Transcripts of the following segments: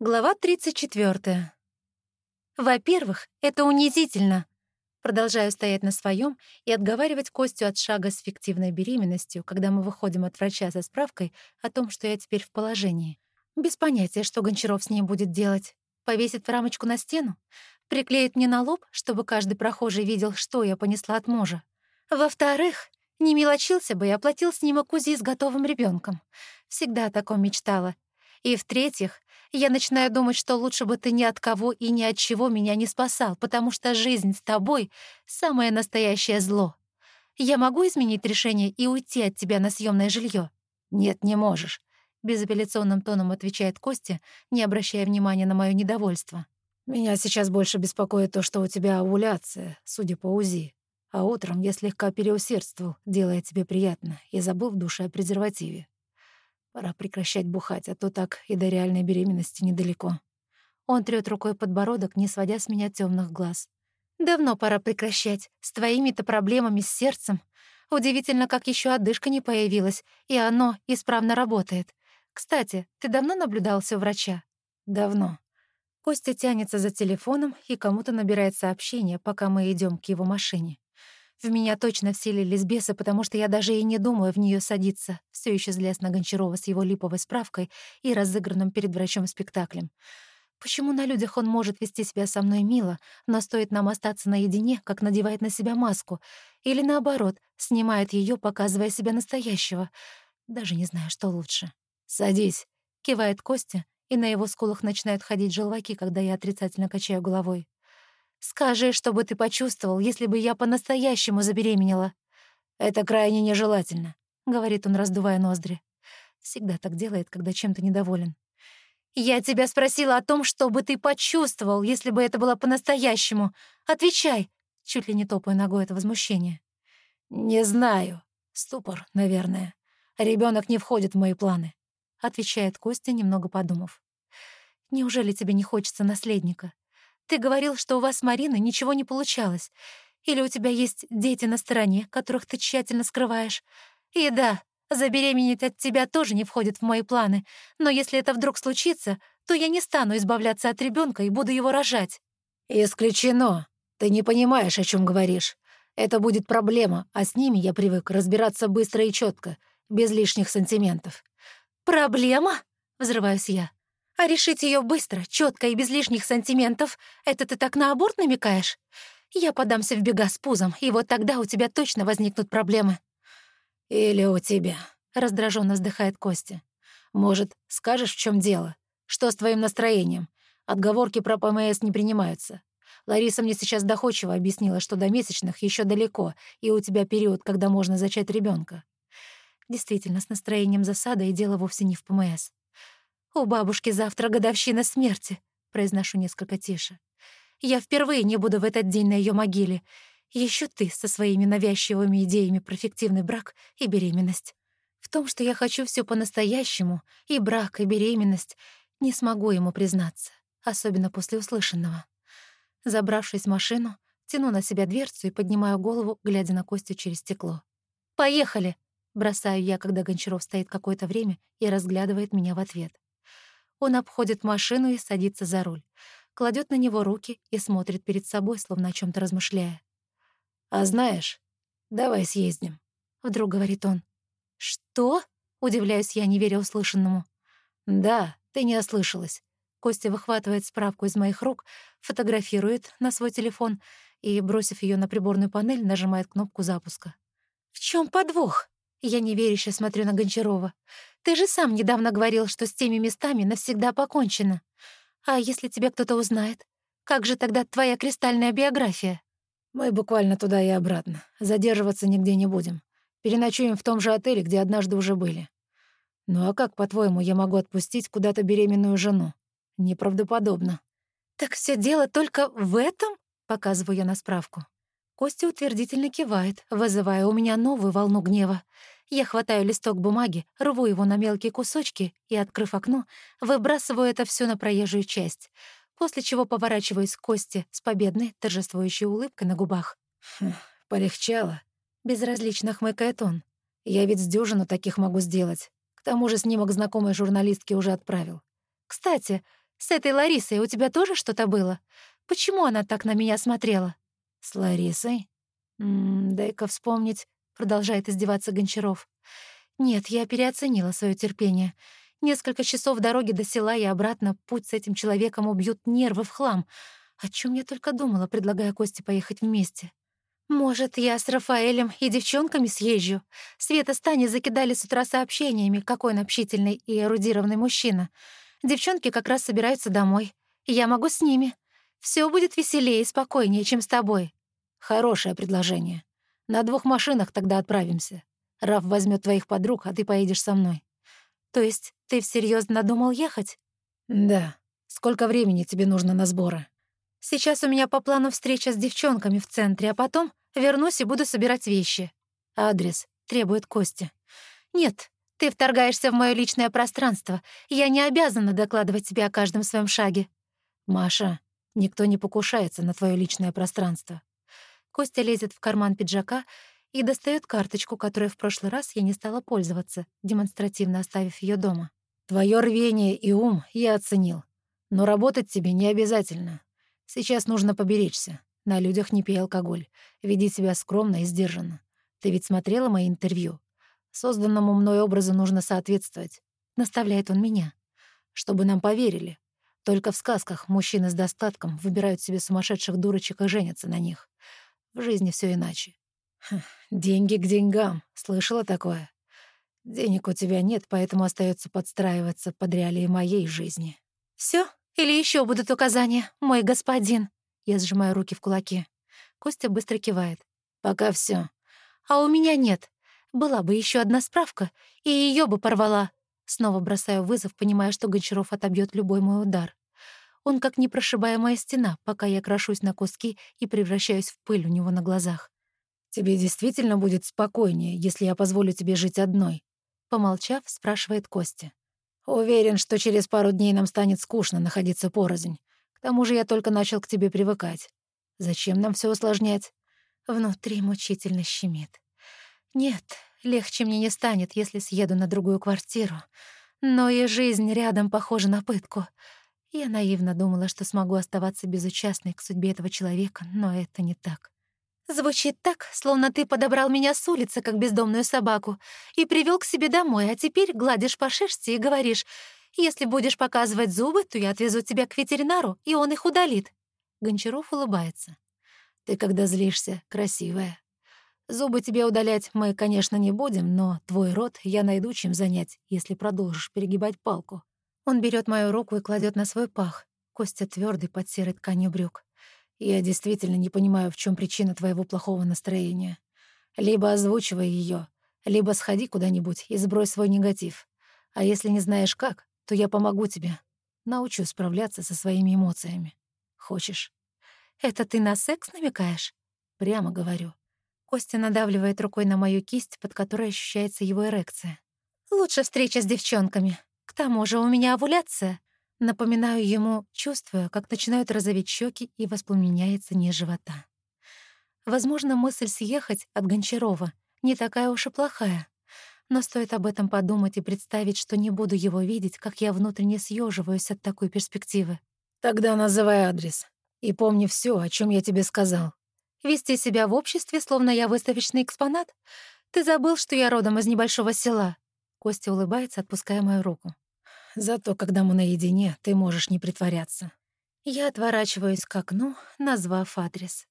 Глава 34. Во-первых, это унизительно. Продолжаю стоять на своем и отговаривать Костю от шага с фиктивной беременностью, когда мы выходим от врача со справкой о том, что я теперь в положении. Без понятия, что Гончаров с ней будет делать. Повесит в рамочку на стену? Приклеит мне на лоб, чтобы каждый прохожий видел, что я понесла от мужа? Во-вторых, не мелочился бы и оплатил снимок УЗИ с готовым ребенком. Всегда о таком мечтала. И в-третьих, я начинаю думать, что лучше бы ты ни от кого и ни от чего меня не спасал, потому что жизнь с тобой — самое настоящее зло. Я могу изменить решение и уйти от тебя на съемное жилье? Нет, не можешь. Безапелляционным тоном отвечает Костя, не обращая внимания на мое недовольство. Меня сейчас больше беспокоит то, что у тебя овуляция, судя по УЗИ. А утром я слегка переусердствовал, делая тебе приятно, и забыл в душе о презервативе. Пора прекращать бухать, а то так и до реальной беременности недалеко. Он трёт рукой подбородок, не сводя с меня тёмных глаз. Давно пора прекращать. С твоими-то проблемами с сердцем. Удивительно, как ещё одышка не появилась, и оно исправно работает. Кстати, ты давно наблюдался у врача? Давно. Костя тянется за телефоном и кому-то набирает сообщение, пока мы идём к его машине. В меня точно вселились бесы, потому что я даже и не думаю в нее садиться, все еще злясь на Гончарова с его липовой справкой и разыгранным перед врачом спектаклем. Почему на людях он может вести себя со мной мило, но стоит нам остаться наедине, как надевает на себя маску, или наоборот, снимает ее, показывая себя настоящего? Даже не знаю, что лучше. «Садись», — кивает Костя, и на его скулах начинают ходить желваки, когда я отрицательно качаю головой. Скажи, что бы ты почувствовал, если бы я по-настоящему забеременела. Это крайне нежелательно, говорит он, раздувая ноздри. Всегда так делает, когда чем-то недоволен. Я тебя спросила о том, что бы ты почувствовал, если бы это было по-настоящему. Отвечай, чуть ли не топая ногой от возмущения. Не знаю. Ступор, наверное. Ребенок не входит в мои планы, отвечает Костя, немного подумав. Неужели тебе не хочется наследника? Ты говорил, что у вас с Мариной ничего не получалось. Или у тебя есть дети на стороне, которых ты тщательно скрываешь. И да, забеременеть от тебя тоже не входит в мои планы, но если это вдруг случится, то я не стану избавляться от ребенка и буду его рожать». «Исключено. Ты не понимаешь, о чем говоришь. Это будет проблема, а с ними я привык разбираться быстро и четко, без лишних сантиментов». «Проблема?» — взрываюсь я. А решить ее быстро, четко и без лишних сантиментов — это ты так на аборт намекаешь? Я подамся в бега с пузом, и вот тогда у тебя точно возникнут проблемы». «Или у тебя», — раздраженно вздыхает Костя. «Может, скажешь, в чем дело? Что с твоим настроением? Отговорки про ПМС не принимаются. Лариса мне сейчас доходчиво объяснила, что до месячных еще далеко, и у тебя период, когда можно зачать ребенка. Действительно, с настроением засада и дело вовсе не в ПМС. «У бабушки завтра годовщина смерти», — произношу несколько тише. «Я впервые не буду в этот день на ее могиле. Еще ты со своими навязчивыми идеями про фиктивный брак и беременность. В том, что я хочу все по-настоящему, и брак, и беременность, не смогу ему признаться, особенно после услышанного. Забравшись в машину, тяну на себя дверцу и поднимаю голову, глядя на Костю через стекло. «Поехали!» — бросаю я, когда Гончаров стоит какое-то время и разглядывает меня в ответ. Он обходит машину и садится за руль, кладет на него руки и смотрит перед собой, словно о чем то размышляя. «А знаешь, давай съездим», — вдруг говорит он. «Что?» — удивляюсь я, не веря услышанному. «Да, ты не ослышалась». Костя выхватывает справку из моих рук, фотографирует на свой телефон и, бросив ее на приборную панель, нажимает кнопку запуска. «В чем подвох?» Я неверяще смотрю на Гончарова. «Ты же сам недавно говорил, что с теми местами навсегда покончено. А если тебя кто-то узнает? Как же тогда твоя кристальная биография?» «Мы буквально туда и обратно. Задерживаться нигде не будем. Переночуем в том же отеле, где однажды уже были. Ну а как, по-твоему, я могу отпустить куда-то беременную жену? Неправдоподобно». «Так все дело только в этом?» — показываю я на справку. Костя утвердительно кивает, вызывая у меня новую волну гнева. Я хватаю листок бумаги, рву его на мелкие кусочки и, открыв окно, выбрасываю это все на проезжую часть, после чего поворачиваюсь к Косте с победной, торжествующей улыбкой на губах. «Хм, полегчало», — безразлично хмыкает он. «Я ведь с дюжину таких могу сделать. К тому же снимок знакомой журналистки уже отправил. Кстати, С этой Ларисой у тебя тоже что-то было? Почему она так на меня смотрела?» «С Ларисой? Дай-ка вспомнить», — продолжает издеваться Гончаров. «Нет, я переоценила свое терпение. Несколько часов дороги до села и обратно путь с этим человеком убьют нервы в хлам. О чем я только думала, предлагая Косте поехать вместе. Может, я с Рафаэлем и девчонками съезжу? Света с Таней закидали с утра сообщениями, какой он общительный и эрудированный мужчина. Девчонки как раз собираются домой. Я могу с ними. Все будет веселее и спокойнее, чем с тобой. Хорошее предложение. На двух машинах тогда отправимся. Раф возьмет твоих подруг, а ты поедешь со мной. То есть ты всерьез надумал ехать? Да. Сколько времени тебе нужно на сборы? Сейчас у меня по плану встреча с девчонками в центре, а потом вернусь и буду собирать вещи. Адрес требует Костя. Нет, ты вторгаешься в мое личное пространство. Я не обязана докладывать тебе о каждом своем шаге. Маша, никто не покушается на твое личное пространство. Костя лезет в карман пиджака и достает карточку, которой в прошлый раз я не стала пользоваться, демонстративно оставив ее дома. Твое рвение и ум я оценил. Но работать тебе не обязательно. Сейчас нужно поберечься. На людях не пей алкоголь. Веди себя скромно и сдержанно. Ты ведь смотрела мои интервью? Созданному мной образу нужно соответствовать. Наставляет он меня. Чтобы нам поверили. Только в сказках мужчины с достатком выбирают себе сумасшедших дурочек и женятся на них. В жизни все иначе. Хм, деньги к деньгам. Слышала такое? Денег у тебя нет, поэтому остается подстраиваться под реалии моей жизни. Все? Или еще будут указания, мой господин?» Я сжимаю руки в кулаки. Костя быстро кивает. «Пока все. «А у меня нет. Была бы еще одна справка, и ее бы порвала». Снова бросаю вызов, понимая, что Гончаров отобьет любой мой удар. Он как непрошибаемая стена, пока я крошусь на куски и превращаюсь в пыль у него на глазах. «Тебе действительно будет спокойнее, если я позволю тебе жить одной?» Помолчав, спрашивает Костя. Уверен, что через пару дней нам станет скучно находиться порознь. К тому же я только начал к тебе привыкать. Зачем нам все усложнять? Внутри мучительно щемит. Нет, легче мне не станет, если съеду на другую квартиру. Но и жизнь рядом похожа на пытку. Я наивно думала, что смогу оставаться безучастной к судьбе этого человека, но это не так. Звучит так, словно ты подобрал меня с улицы, как бездомную собаку, и привел к себе домой, а теперь гладишь по шерсти и говоришь, «Если будешь показывать зубы, то я отвезу тебя к ветеринару, и он их удалит». Гончаров улыбается. «Ты, когда злишься, красивая. Зубы тебе удалять мы, конечно, не будем, но твой рот я найду чем занять, если продолжишь перегибать палку». Он берет мою руку и кладет на свой пах. Костя твердый под серой тканью брюк. Я действительно не понимаю, в чем причина твоего плохого настроения. Либо озвучивай ее, либо сходи куда-нибудь и сбрось свой негатив. А если не знаешь как, то я помогу тебе. Научу справляться со своими эмоциями. Хочешь? Это ты на секс намекаешь? Прямо говорю. Костя надавливает рукой на мою кисть, под которой ощущается его эрекция. Лучше встреча с девчонками. Тому же у меня овуляция. Напоминаю ему, чувствуя, как начинают розоветь щеки и воспламеняется низ живота. Возможно, мысль съехать от Гончарова не такая уж и плохая. Но стоит об этом подумать и представить, что не буду его видеть, как я внутренне съеживаюсь от такой перспективы. «Тогда называй адрес. И помни все, о чем я тебе сказал». «Вести себя в обществе, словно я выставочный экспонат? Ты забыл, что я родом из небольшого села?» Костя улыбается, отпуская мою руку. Зато, когда мы наедине, ты можешь не притворяться. Я отворачиваюсь к окну, назвав адрес.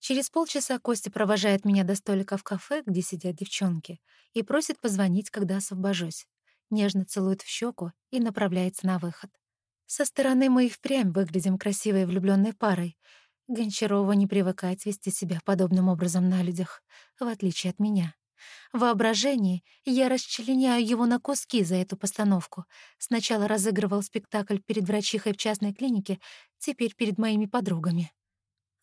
Через полчаса Костя провожает меня до столика в кафе, где сидят девчонки, и просит позвонить, когда освобожусь. Нежно целует в щеку и направляется на выход. Со стороны мы и впрямь выглядим красивой влюбленной парой. Гончарова не привыкает вести себя подобным образом на людях, в отличие от меня. В воображении я расчленяю его на куски за эту постановку. Сначала разыгрывал спектакль перед врачихой в частной клинике, теперь перед моими подругами.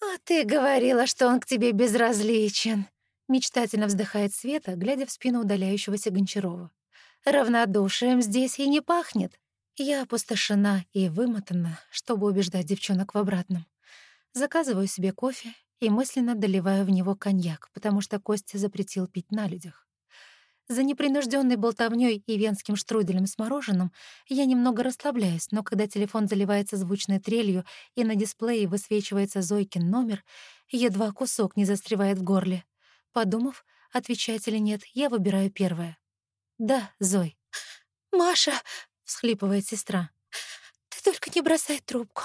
«А ты говорила, что он к тебе безразличен», — мечтательно вздыхает Света, глядя в спину удаляющегося Гончарова. «Равнодушием здесь и не пахнет». Я опустошена и вымотана, чтобы убеждать девчонок в обратном. Заказываю себе кофе и мысленно доливаю в него коньяк, потому что Костя запретил пить на людях. За непринужденной болтовнёй и венским штруделем с мороженым я немного расслабляюсь, но когда телефон заливается звучной трелью и на дисплее высвечивается Зойкин номер, едва кусок не застревает в горле. Подумав, отвечать или нет, я выбираю первое. «Да, Зой». «Маша!» — всхлипывает сестра. «Ты только не бросай трубку.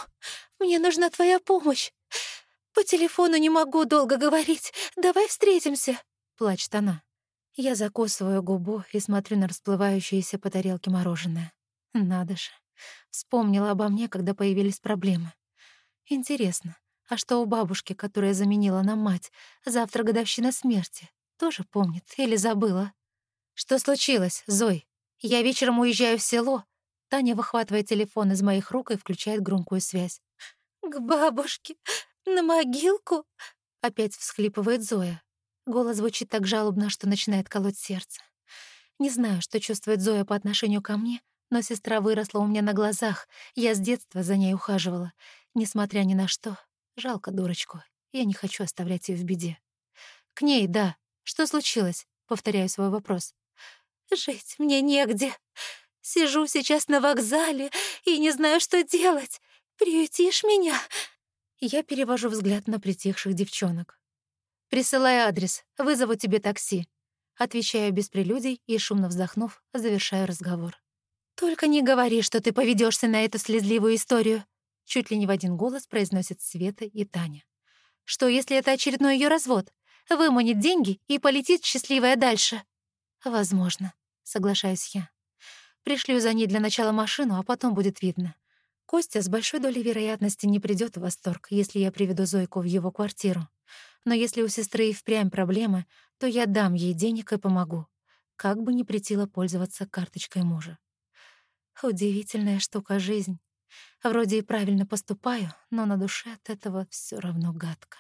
Мне нужна твоя помощь. По телефону не могу долго говорить. Давай встретимся!» — плачет она. Я закусываю губу и смотрю на расплывающееся по тарелке мороженое. Надо же. Вспомнила обо мне, когда появились проблемы. Интересно, а что у бабушки, которая заменила нам мать, завтра годовщина смерти, тоже помнит или забыла? Что случилось, Зой? Я вечером уезжаю в село. Таня выхватывает телефон из моих рук и включает громкую связь. «К бабушке, на могилку?» Опять всхлипывает Зоя. Голос звучит так жалобно, что начинает колоть сердце. Не знаю, что чувствует Зоя по отношению ко мне, но сестра выросла у меня на глазах. Я с детства за ней ухаживала. Несмотря ни на что, жалко дурочку. Я не хочу оставлять ее в беде. К ней, да. Что случилось? Повторяю свой вопрос. Жить мне негде. Сижу сейчас на вокзале и не знаю, что делать. Приютишь меня?» Я перевожу взгляд на притихших девчонок. «Присылай адрес, вызову тебе такси». Отвечаю без прелюдий и, шумно вздохнув, завершаю разговор. «Только не говори, что ты поведешься на эту слезливую историю», чуть ли не в один голос произносят Света и Таня. «Что, если это очередной ее развод? Выманит деньги и полетит счастливая дальше?» «Возможно», — соглашаюсь я. «Пришлю за ней для начала машину, а потом будет видно. Костя с большой долей вероятности не придет в восторг, если я приведу Зойку в его квартиру. Но если у сестры и впрямь проблемы, то я дам ей денег и помогу, как бы ни претило пользоваться карточкой мужа. Удивительная штука жизнь. Вроде и правильно поступаю, но на душе от этого все равно гадко.